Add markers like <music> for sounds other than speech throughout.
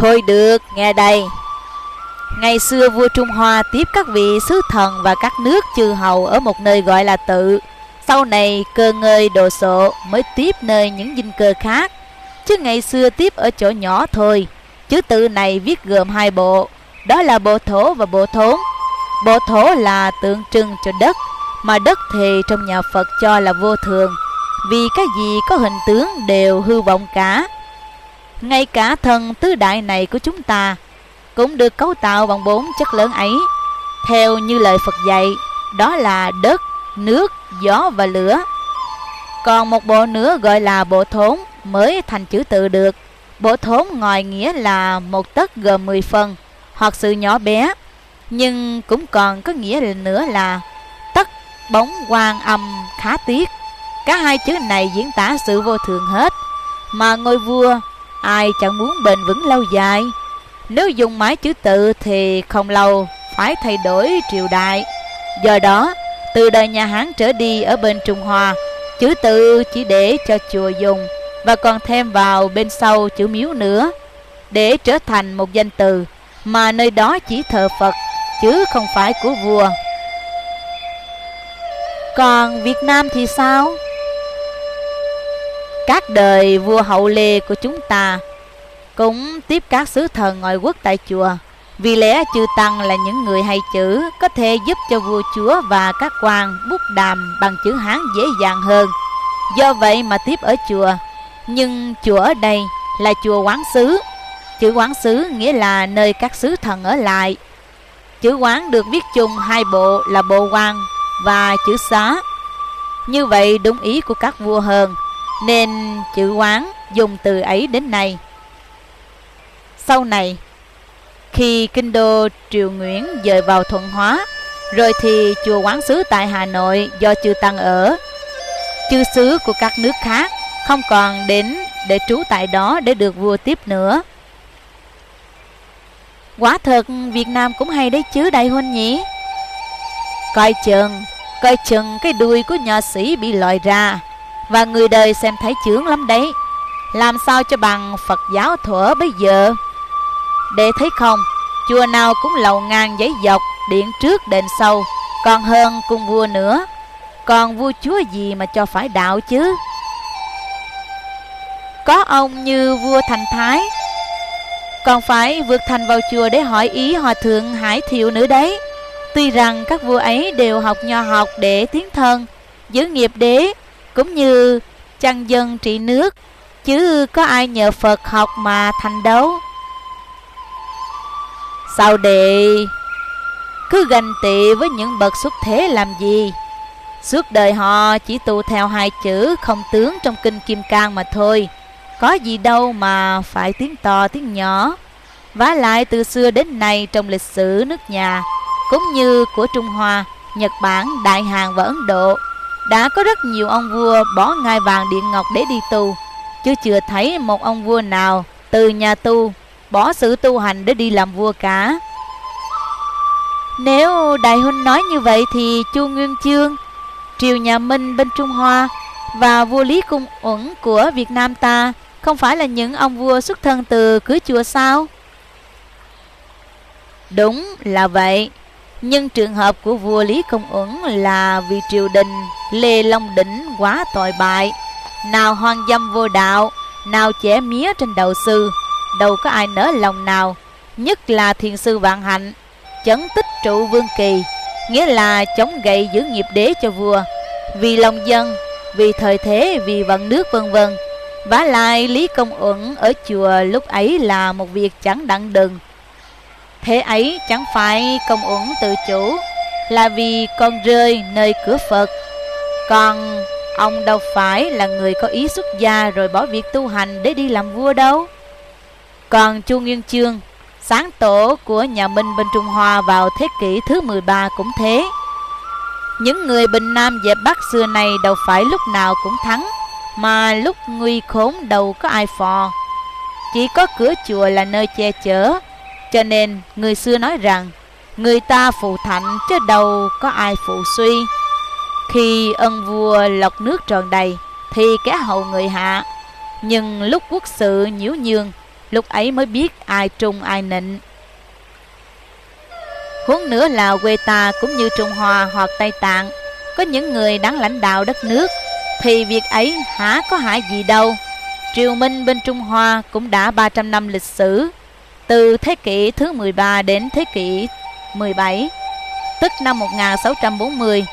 Thôi được, nghe đây. Ngày xưa vua Trung Hoa tiếp các vị sứ thần và các nước chư hầu ở một nơi gọi là tự. Sau này cơ ngơi đồ sộ mới tiếp nơi những dinh cơ khác. Chứ ngày xưa tiếp ở chỗ nhỏ thôi. Chữ tự này viết gồm hai bộ. Đó là bộ thổ và bộ thốn. Bộ thổ là tượng trưng cho đất, mà đất thì trong nhà Phật cho là vô thường. Vì cái gì có hình tướng đều hư vọng cả. Ngay cả thần tứ đại này của chúng ta cũng được cấu tạo bằng bốn chất lớn ấy. Theo như lời Phật dạy, đó là đất, nước, gió và lửa. Còn một bộ nữa gọi là bộ thốn mới thành chữ tự được. Bộ thốn ngoài nghĩa là một tấc gồm 10 phần hoặc sự nhỏ bé, nhưng cũng còn có nghĩa nữa là tất bóng quang âm khá tiếc. Cả hai chữ này diễn tả sự vô thường hết, mà ngôi vua ai chẳng muốn bền vững lâu dài. Nếu dùng mãi chữ tự thì không lâu phải thay đổi triều đại. Do đó, từ đời nhà Hán trở đi ở bên Trung Hoa, chữ tự chỉ để cho chùa dùng và còn thêm vào bên sau chữ miếu nữa để trở thành một danh từ mà nơi đó chỉ thờ Phật chứ không phải của vua. Còn Việt Nam thì sao? Các đời vua hậu lê của chúng ta cũng tiếp các sứ thần ngoại quốc tại chùa. Vì lẽ chư Tăng là những người hay chữ có thể giúp cho vua chúa và các quan bút đàm bằng chữ Hán dễ dàng hơn. Do vậy mà tiếp ở chùa. Nhưng chùa ở đây là chùa quán sứ Chữ quán sứ nghĩa là nơi các sứ thần ở lại. Chữ quán được viết chung hai bộ là bộ quan và chữ xá. Như vậy đúng ý của các vua hơn, nên chữ quán dùng từ ấy đến nay. Sau này, khi kinh đô Triều Nguyễn dời vào Thuận Hóa, rồi thì chùa quán sứ tại Hà Nội do chư Tăng ở. Chư sứ của các nước khác không còn đến để trú tại đó để được vua tiếp nữa. Quả thật Việt Nam cũng hay đấy chứ đại huynh nhỉ Coi chừng Coi chừng cái đuôi của nhà sĩ bị lòi ra và người đời xem thấy chướng lắm đấy. Làm sao cho bằng Phật giáo thuở bây giờ? Để thấy không, Chùa nào cũng lầu ngang giấy dọc, Điện trước đền sau, Còn hơn cung vua nữa. Còn vua chúa gì mà cho phải đạo chứ? Có ông như vua Thành Thái. Còn phải vượt thành vào chùa để hỏi ý hòa thượng Hải Thiệu nữa đấy. Tuy rằng các vua ấy đều học nho học để tiến thân, Giữ nghiệp đế cũng như chăn dân trị nước Chứ có ai nhờ Phật học mà thành đấu Sao đệ Cứ ganh tị với những bậc xuất thế làm gì? Suốt đời họ chỉ tu theo hai chữ không tướng trong kinh Kim Cang mà thôi. Có gì đâu mà phải tiếng to tiếng nhỏ. Vả lại từ xưa đến nay trong lịch sử nước nhà Cũng như của Trung Hoa, Nhật Bản, Đại Hàn và Ấn Độ. Đã có rất nhiều ông vua bỏ ngai vàng điện ngọc để đi tu. Chứ chưa thấy một ông vua nào từ nhà tu Bỏ sự tu hành để đi làm vua cả. Nếu Đại Huynh nói như vậy thì Chu Nguyên Chương, Triều nhà Minh bên Trung Hoa Và vua Lý Cung Uẩn của Việt Nam ta không phải là những ông vua xuất thân từ cưới chùa sao? Đúng là vậy. Nhưng trường hợp của vua Lý Công Uẩn là vì triều đình Lê Long Đỉnh quá tội bại. Nào hoang dâm vô đạo Nào trẻ mía trên đầu sư Đâu có ai nỡ lòng nào Nhất là thiền sư Vạn Hạnh Chấn tích trụ vương kỳ Nghĩa là chống gậy giữ nghiệp đế cho vua. Vì lòng dân Vì thời thế, vì vận nước vân vân. Vả lại Lý Công Uẩn ở chùa lúc ấy là một việc chẳng đặng đừng. Thế ấy chẳng phải Công Uẩn tự chủ, Là vì con rơi nơi cửa Phật. Còn ông đâu phải là người có ý xuất gia Rồi bỏ việc tu hành để đi làm vua đâu. Còn Chu Nguyên Chương, Sáng tổ của nhà Minh bên Trung Hoa vào thế kỷ thứ 13 cũng thế. Những người Bình Nam dẹp Bắc xưa này đâu phải lúc nào cũng thắng, mà lúc nguy khốn đâu có ai phò. Chỉ có cửa chùa là nơi che chở cho nên người xưa nói rằng, Người ta phụ thạnh chứ đâu có ai phụ suy. Khi ân vua lọc nước tròn đầy, Thì kẻ hậu người hạ. Nhưng lúc quốc sự nhiễu nhương Lúc ấy mới biết ai trung ai nịnh. Huống nữa là quê ta cũng như Trung Hoa hoặc Tây Tạng, Có những người đáng lãnh đạo đất nước, Thì việc ấy hả có hại gì đâu. Triều Minh bên Trung Hoa cũng đã 300 năm lịch sử từ thế kỷ thứ 13 đến thế kỷ 17 Tức năm 1640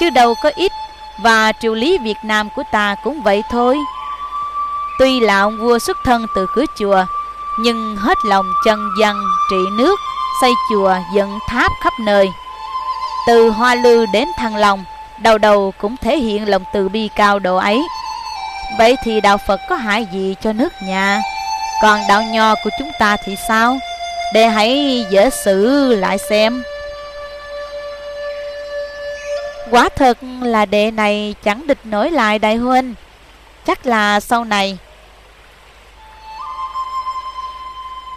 Chứ đâu có ít Và triều lý Việt Nam của ta cũng vậy thôi. Tuy là ông vua xuất thân từ cửa chùa, Nhưng hết lòng chân dân trị nước, Xây chùa, dựng tháp khắp nơi. Từ Hoa Lư đến Thăng Long, Đầu đầu cũng thể hiện lòng từ bi cao độ ấy. Vậy thì đạo Phật có hại gì cho nước nhà? Còn đạo nho của chúng ta thì sao? Để hãy dễ xử lại xem. Quả thật là đệ này chẳng địch nổi lại đại huynh. Chắc là sau này,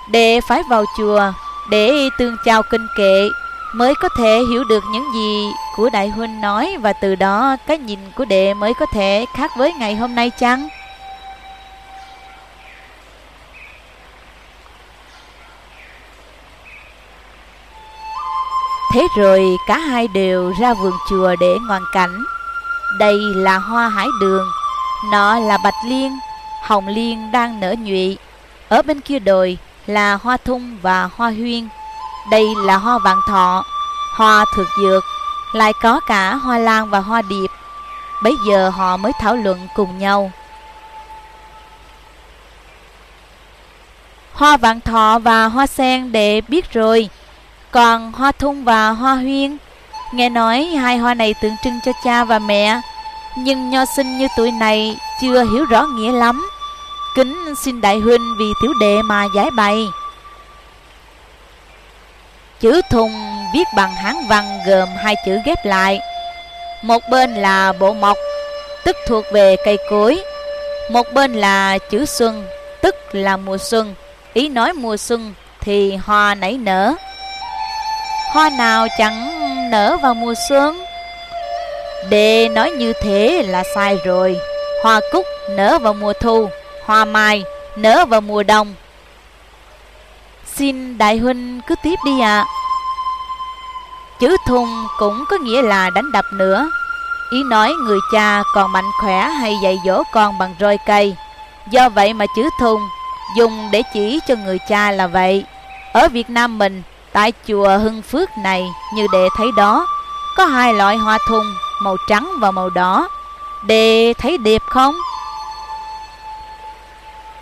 Đệ phải vào chùa Để tương trao kinh kệ Mới có thể hiểu được những gì của đại huynh nói. Và từ đó, cái nhìn của đệ mới có thể khác với ngày hôm nay chăng? Thế rồi cả hai đều ra vườn chùa để ngoan cảnh. Đây là hoa hải đường nọ là bạch liên, Hồng liên đang nở nhụy. Ở bên kia đồi là hoa thung và hoa huyên. Đây là hoa vạn thọ, Hoa thược dược, Lại có cả hoa lan và hoa điệp. Bây giờ họ mới thảo luận cùng nhau. Hoa vạn thọ và hoa sen để biết rồi còn hoa thung và hoa huyên, Nghe nói hai hoa này tượng trưng cho cha và mẹ. Nhưng nho sinh như tuổi này chưa hiểu rõ nghĩa lắm. Kính xin đại huynh vì tiểu đệ mà giải bày. Chữ thùng viết bằng hán văn gồm hai chữ ghép lại. Một bên là bộ mộc, Tức thuộc về cây cối. Một bên là chữ xuân, Tức là mùa xuân. Ý nói mùa xuân thì hoa nảy nở. Hoa nào chẳng nở vào mùa xuân? Đề nói như thế là sai rồi. Hoa cúc nở vào mùa thu, Hoa mai nở vào mùa đông. Xin đại huynh cứ tiếp đi ạ. À. Chữ thùng cũng có nghĩa là đánh đập nữa. Ý nói người cha còn mạnh khỏe hay dạy dỗ con bằng roi cây. Do vậy mà chữ thùng dùng để chỉ cho người cha là vậy. Ở Việt Nam mình Tại chùa Hưng Phước này, như đệ thấy đó, Có hai loại hoa thùng, Màu trắng và màu đỏ Đệ thấy đẹp không?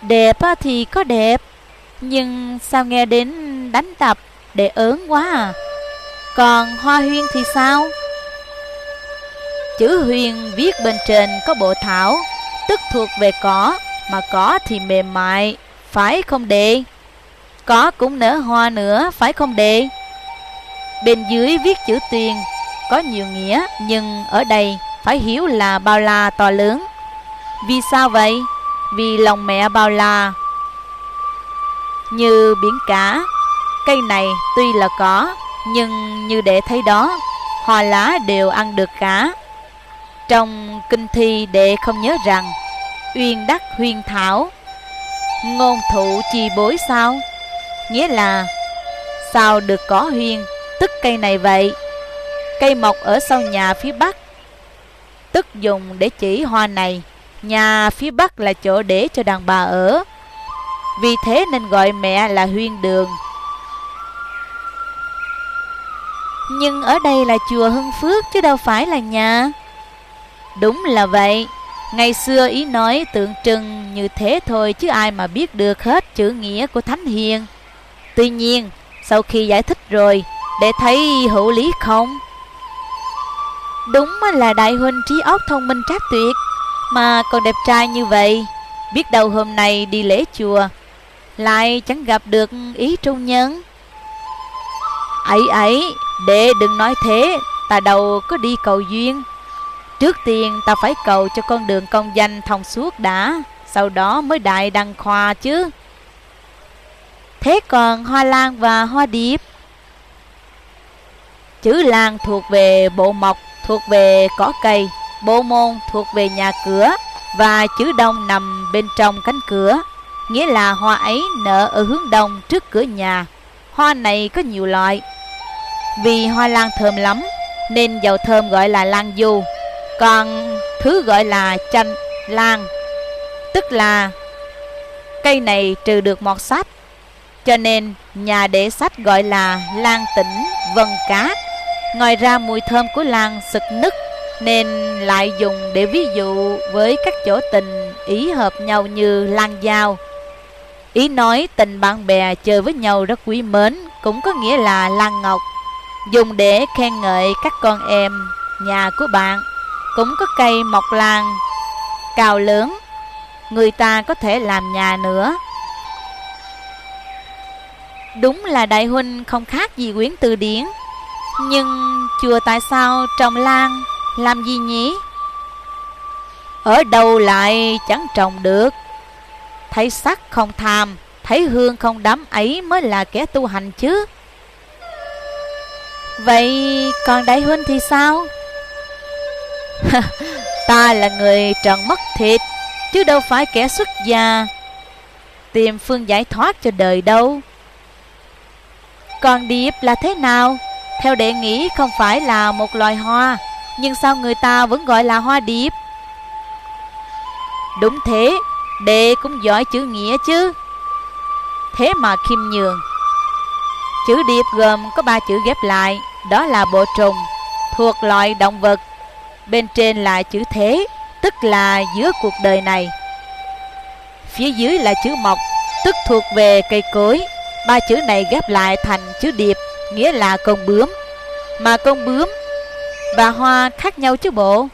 Đẹp thì có đẹp, Nhưng sao nghe đến đánh tập Đệ ớn quá à Còn hoa huyên thì sao? Chữ huyên viết bên trên có bộ thảo, Tức thuộc về cỏ, Mà cỏ thì mềm mại, Phải không đệ? Có cũng nở hoa nữa, phải không đệ? Bên dưới viết chữ tuyền, Có nhiều nghĩa, Nhưng ở đây phải hiểu là bao la to lớn. Vì sao vậy? Vì lòng mẹ bao la. Như biển cả, Cây này tuy là có, Nhưng như đệ thấy đó, Hoa lá đều ăn được cả. Trong kinh thi đệ không nhớ rằng, Uyên đắc huyên thảo. Ngôn thụ chi bối sao? Nghĩa là, Sao được có huyên Tức cây này vậy? Cây mọc ở sau nhà phía bắc, Tức dùng để chỉ hoa này. Nhà phía bắc là chỗ để cho đàn bà ở. Vì thế nên gọi mẹ là huyên đường. Nhưng ở đây là chùa Hưng Phước chứ đâu phải là nhà. Đúng là vậy. Ngày xưa ý nói tượng trưng như thế thôi chứ ai mà biết được hết chữ nghĩa của Thánh Hiền. Tuy nhiên, sau khi giải thích rồi, để thấy hữu lý không? Đúng là đại huynh trí óc thông minh trác tuyệt, mà còn đẹp trai như vậy. Biết đâu hôm nay đi lễ chùa, lại chẳng gặp được ý trung nhân. Ấy ấy, đệ đừng nói thế, ta đâu có đi cầu duyên. Trước tiên ta phải cầu cho con đường công danh thông suốt đã, sau đó mới đại đăng khoa chứ. Thế còn hoa lan và hoa điệp? Chữ lan thuộc về bộ mộc, thuộc về cỏ cây, bộ môn thuộc về nhà cửa và chữ đông nằm bên trong cánh cửa. Nghĩa là hoa ấy nở ở hướng đông trước cửa nhà Hoa này có nhiều loại Vì hoa lan thơm lắm Nên dầu thơm gọi là lan du Còn thứ gọi là chanh lan Tức là cây này trừ được mọt sách cho nên, nhà để sách gọi là lan tỉnh vân cát. Ngoài ra mùi thơm của lan sực nức, Nên lại dùng để ví dụ với các chỗ tình ý hợp nhau như lan giao. Ý nói tình bạn bè chơi với nhau rất quý mến, Cũng có nghĩa là lan ngọc. Dùng để khen ngợi các con em, nhà của bạn, Cũng có cây mọc lan, cao lớn. Người ta có thể làm nhà nữa. Đúng là đại huynh không khác gì quyến từ điển. Nhưng chùa tại sao trồng lan, Làm gì nhỉ? Ở đâu lại chẳng trồng được? Thấy sắc không tham, Thấy hương không đắm ấy mới là kẻ tu hành chứ. Vậy còn đại huynh thì sao? <laughs> Ta là người trần mất thịt, Chứ đâu phải kẻ xuất gia. Tìm phương giải thoát cho đời đâu. Còn điệp là thế nào? Theo đệ nghĩ, không phải là một loài hoa, Nhưng sao người ta vẫn gọi là hoa điệp? Đúng thế, Đệ cũng giỏi chữ nghĩa chứ. Thế mà khiêm nhường. Chữ điệp gồm có ba chữ ghép lại, Đó là bộ trùng, Thuộc loại động vật. Bên trên là chữ thế, Tức là giữa cuộc đời này. Phía dưới là chữ mộc, Tức thuộc về cây cối. Ba chữ này ghép lại thành chữ điệp, Nghĩa là con bướm. Mà con bướm và hoa khác nhau chứ bộ?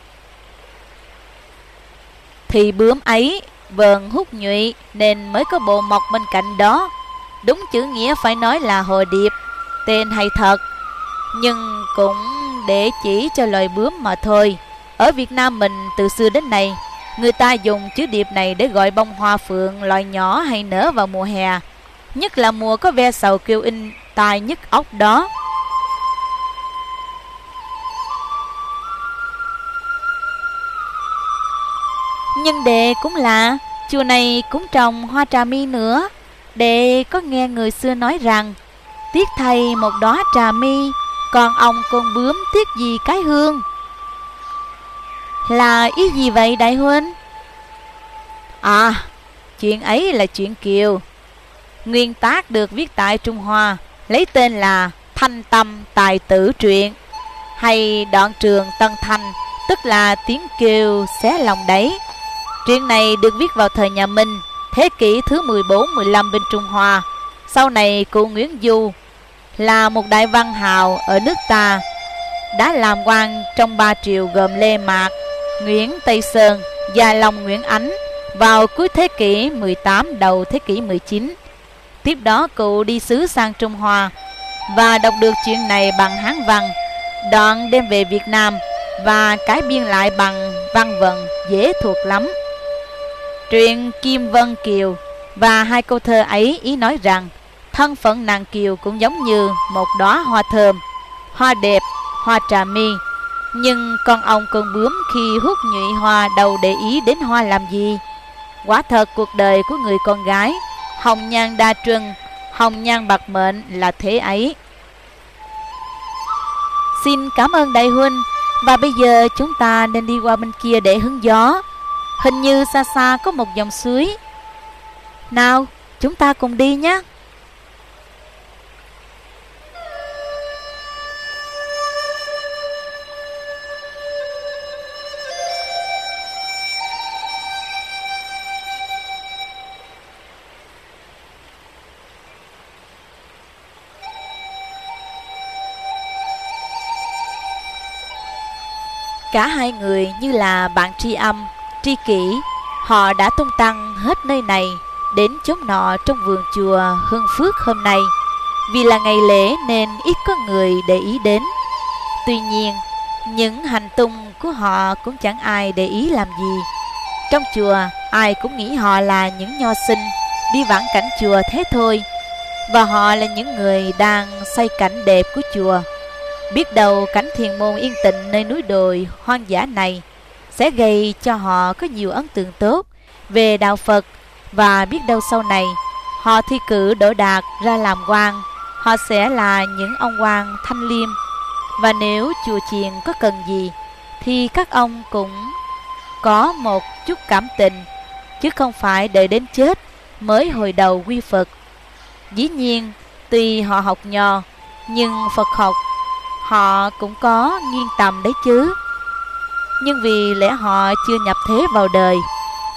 Thì bướm ấy vờn hút nhụy Nên mới có bộ mọc bên cạnh đó. Đúng chữ nghĩa phải nói là hồ điệp, Tên hay thật. Nhưng cũng để chỉ cho loài bướm mà thôi. Ở Việt Nam mình từ xưa đến nay, Người ta dùng chữ điệp này để gọi bông hoa phượng loài nhỏ hay nở vào mùa hè. Nhất là mùa có ve sầu kêu in tai nhức óc đó. Nhưng đệ cũng lạ Chùa này cũng trồng hoa trà mi nữa. Đệ có nghe người xưa nói rằng, Tiếc thầy một đóa trà mi, Còn ông con bướm tiếc gì cái hương? Là ý gì vậy, đại huynh? À Chuyện ấy là chuyện kiều. Nguyên tác được viết tại Trung Hoa, Lấy tên là Thanh Tâm Tài Tử Truyện, Hay đoạn trường Tân Thanh, Tức là tiếng kêu xé lòng đấy. Truyện này được viết vào thời nhà Minh, Thế kỷ thứ 14-15 bên Trung Hoa. Sau này, cụ Nguyễn Du Là một đại văn hào ở nước ta, Đã làm quan trong ba triều gồm Lê Mạc, Nguyễn Tây Sơn và Long Nguyễn Ánh Vào cuối thế kỷ 18 đầu thế kỷ 19 Tiếp đó cụ đi xứ sang Trung Hoa Và đọc được chuyện này bằng Hán văn Đoạn đem về Việt Nam Và cái biên lại bằng văn vận dễ thuộc lắm. Truyện Kim Vân Kiều Và hai câu thơ ấy ý nói rằng Thân phận nàng Kiều cũng giống như một đóa hoa thơm Hoa đẹp, hoa trà mi Nhưng con ông con bướm khi hút nhụy hoa đâu để ý đến hoa làm gì? Quả thật cuộc đời của người con gái Hồng nhan đa trưng, hồng nhan bạc mệnh là thế ấy. Xin cảm ơn đại huynh Và bây giờ chúng ta nên đi qua bên kia để hứng gió. Hình như xa xa có một dòng suối. Nào chúng ta cùng đi nhé. Cả hai người như là bạn tri âm, tri kỷ, Họ đã tung tăng hết nơi này Đến chốn nọ trong vườn chùa Hương Phước hôm nay. Vì là ngày lễ nên ít có người để ý đến. Tuy nhiên, Những hành tung của họ cũng chẳng ai để ý làm gì. Trong chùa, ai cũng nghĩ họ là những nho sinh, Đi vãn cảnh chùa thế thôi. Và họ là những người đang xây cảnh đẹp của chùa. Biết đâu cảnh thiền môn yên tĩnh nơi núi đồi, hoang dã này sẽ gây cho họ có nhiều ấn tượng tốt về đạo Phật. Và biết đâu sau này, Họ thi cử đỗ đạt ra làm quan, Họ sẽ là những ông quan thanh liêm. Và nếu chùa chiền có cần gì, Thì các ông cũng có một chút cảm tình, Chứ không phải đợi đến chết Mới hồi đầu quy Phật. Dĩ nhiên Tuy họ học nho Nhưng Phật học Họ cũng có nghiêng tầm đấy chứ. Nhưng vì lẽ họ chưa nhập thế vào đời,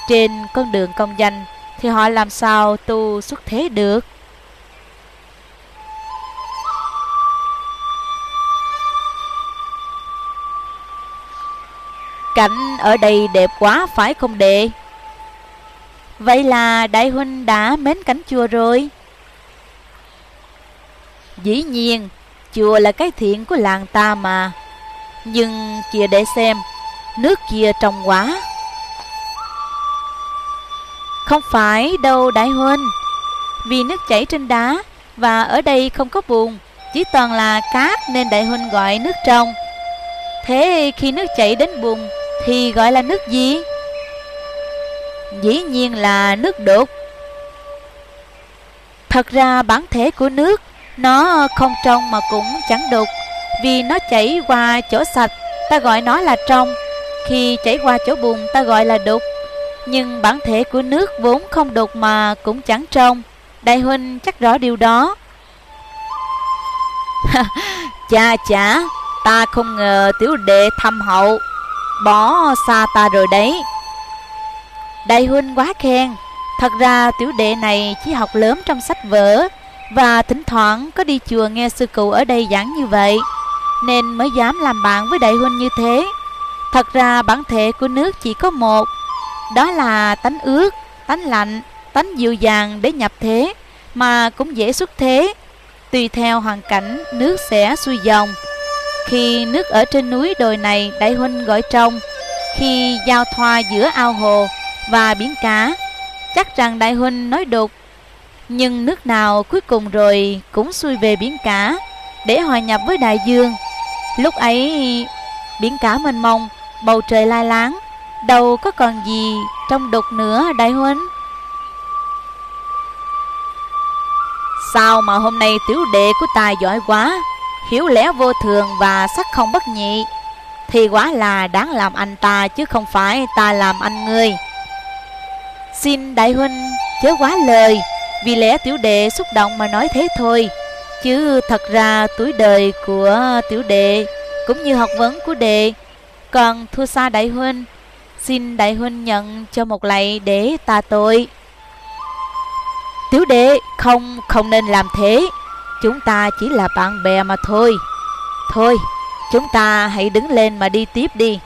Trên con đường công danh Thì họ làm sao tu xuất thế được? Cảnh ở đây đẹp quá phải không đệ? Vậy là đại huynh đã mến cảnh chùa rồi. Dĩ nhiên Chùa là cái thiện của làng ta mà. Nhưng kia để xem, Nước kia trong quá. Không phải đâu, đại huynh Vì nước chảy trên đá Và ở đây không có bùn, Chỉ toàn là cát nên đại huynh gọi nước trong. Thế khi nước chảy đến bùn Thì gọi là nước gì? Dĩ nhiên là nước đục Thật ra bản thể của nước nó không trong mà cũng chẳng đục. Vì nó chảy qua chỗ sạch, Ta gọi nó là trong. Khi chảy qua chỗ bùn, ta gọi là đục. Nhưng bản thể của nước vốn không đục mà cũng chẳng trong Đại huynh chắc rõ điều đó. <laughs> Chà chà, Ta không ngờ tiểu đệ thâm hậu. Bỏ xa ta rồi đấy. Đại huynh quá khen. Thật ra tiểu đệ này chỉ học lớn trong sách vở và thỉnh thoảng có đi chùa nghe sư cụ ở đây giảng như vậy Nên mới dám làm bạn với đại huynh như thế. Thật ra bản thể của nước chỉ có một Đó là tánh ướt, tánh lạnh, tánh dịu dàng để nhập thế Mà cũng dễ xuất thế. Tùy theo hoàn cảnh nước sẽ xuôi dòng. Khi nước ở trên núi đồi này đại huynh gọi trong Khi giao thoa giữa ao hồ và biển cá Chắc rằng đại huynh nói đục nhưng nước nào cuối cùng rồi cũng xuôi về biển cả, Để hòa nhập với đại dương. Lúc ấy, biển cả mênh mông, Bầu trời lai láng, Đâu có còn gì trong đục nữa, đại huynh Sao mà hôm nay tiểu đệ của ta giỏi quá, Hiểu lẽ vô thường và sắc không bất nhị? Thì quá là đáng làm anh ta Chứ không phải ta làm anh ngươi. Xin đại huynh chớ quá lời vì lẽ tiểu đệ xúc động mà nói thế thôi. Chứ thật ra tuổi đời của tiểu đệ Cũng như học vấn của đệ. Còn thua xa đại huynh, Xin đại huynh nhận cho một lạy để ta tội. Tiểu đệ, không không nên làm thế. Chúng ta chỉ là bạn bè mà thôi. Thôi, chúng ta hãy đứng lên mà đi tiếp đi.